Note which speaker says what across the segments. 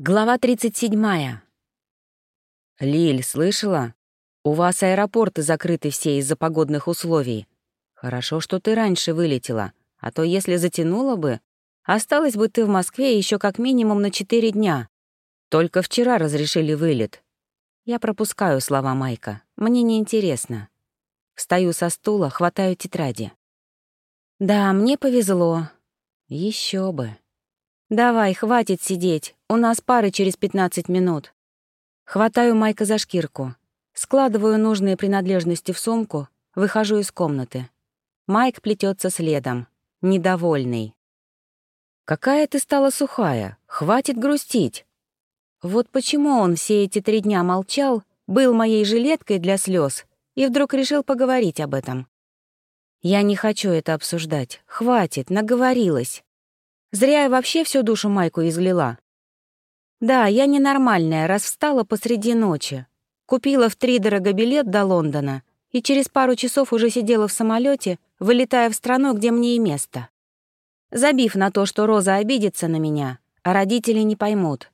Speaker 1: Глава 37. «Лиль, слышала? У вас аэропорты закрыты все из-за погодных условий. Хорошо, что ты раньше вылетела, а то если затянуло бы, осталась бы ты в Москве еще как минимум на четыре дня. Только вчера разрешили вылет. Я пропускаю слова Майка, мне неинтересно. Встаю со стула, хватаю тетради. Да, мне повезло. Еще бы. «Давай, хватит сидеть. У нас пары через 15 минут». Хватаю Майка за шкирку. Складываю нужные принадлежности в сумку, выхожу из комнаты. Майк плетется следом, недовольный. «Какая ты стала сухая, хватит грустить». Вот почему он все эти три дня молчал, был моей жилеткой для слез и вдруг решил поговорить об этом. Я не хочу это обсуждать. Хватит, наговорилась. Зря я вообще всю душу Майку излила. Да, я ненормальная, раз встала посреди ночи. Купила в три дорого билет до Лондона и через пару часов уже сидела в самолете, вылетая в страну, где мне и место. Забив на то, что Роза обидится на меня, а родители не поймут.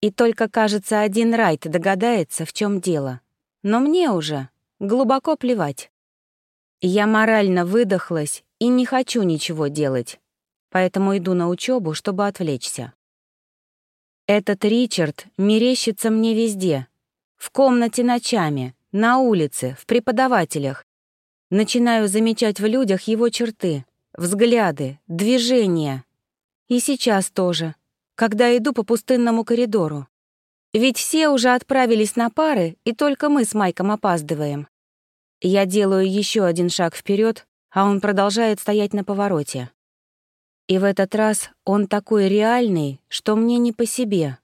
Speaker 1: И только, кажется, один Райт догадается, в чем дело. Но мне уже глубоко плевать. Я морально выдохлась и не хочу ничего делать поэтому иду на учебу, чтобы отвлечься. Этот Ричард мерещится мне везде. В комнате ночами, на улице, в преподавателях. Начинаю замечать в людях его черты, взгляды, движения. И сейчас тоже, когда иду по пустынному коридору. Ведь все уже отправились на пары, и только мы с Майком опаздываем. Я делаю еще один шаг вперед, а он продолжает стоять на повороте. И в этот раз он такой реальный, что мне не по себе.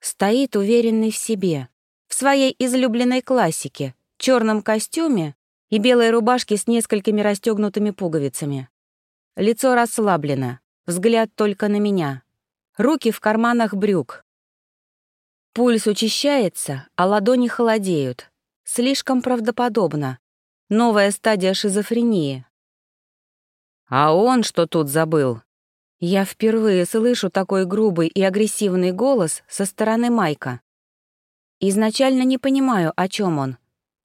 Speaker 1: Стоит уверенный в себе, в своей излюбленной классике, черном костюме и белой рубашке с несколькими расстегнутыми пуговицами. Лицо расслаблено, взгляд только на меня. Руки в карманах брюк. Пульс учащается, а ладони холодеют. Слишком правдоподобно. Новая стадия шизофрении. «А он что тут забыл?» Я впервые слышу такой грубый и агрессивный голос со стороны Майка. Изначально не понимаю, о чем он,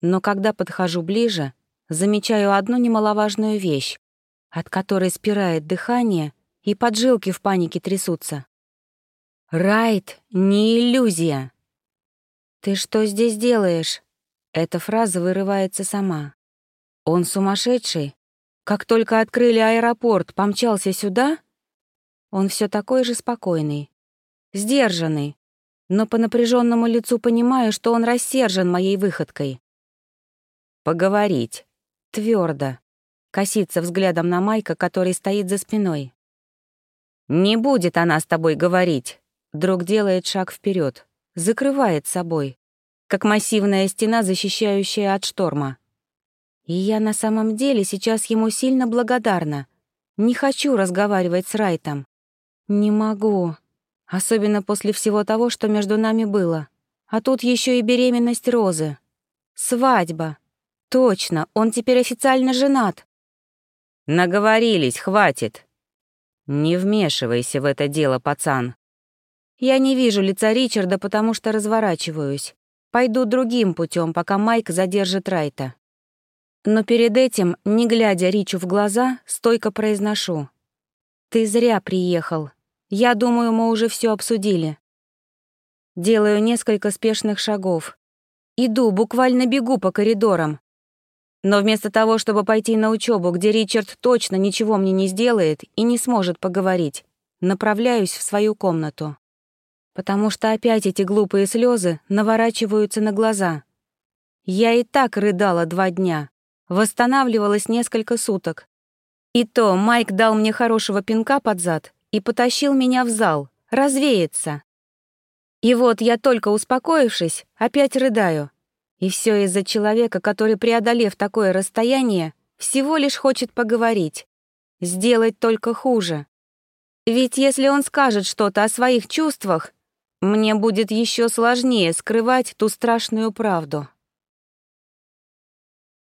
Speaker 1: но когда подхожу ближе, замечаю одну немаловажную вещь, от которой спирает дыхание и поджилки в панике трясутся. «Райт — не иллюзия!» «Ты что здесь делаешь?» Эта фраза вырывается сама. «Он сумасшедший? Как только открыли аэропорт, помчался сюда?» Он все такой же спокойный, сдержанный, но по напряженному лицу понимаю, что он рассержен моей выходкой. Поговорить. Твердо. Косится взглядом на Майка, который стоит за спиной. «Не будет она с тобой говорить!» Друг делает шаг вперед, закрывает собой, как массивная стена, защищающая от шторма. И я на самом деле сейчас ему сильно благодарна. Не хочу разговаривать с Райтом. Не могу. Особенно после всего того, что между нами было. А тут еще и беременность Розы. Свадьба. Точно, он теперь официально женат. Наговорились, хватит. Не вмешивайся в это дело, пацан. Я не вижу лица Ричарда, потому что разворачиваюсь. Пойду другим путем, пока Майк задержит Райта. Но перед этим, не глядя Ричу в глаза, стойко произношу. «Ты зря приехал. Я думаю, мы уже все обсудили. Делаю несколько спешных шагов. Иду, буквально бегу по коридорам. Но вместо того, чтобы пойти на учебу, где Ричард точно ничего мне не сделает и не сможет поговорить, направляюсь в свою комнату. Потому что опять эти глупые слезы наворачиваются на глаза. Я и так рыдала два дня, восстанавливалась несколько суток. И то Майк дал мне хорошего пинка под зад и потащил меня в зал, развеяться. И вот я только успокоившись, опять рыдаю. И все из-за человека, который, преодолев такое расстояние, всего лишь хочет поговорить. Сделать только хуже. Ведь если он скажет что-то о своих чувствах, мне будет еще сложнее скрывать ту страшную правду.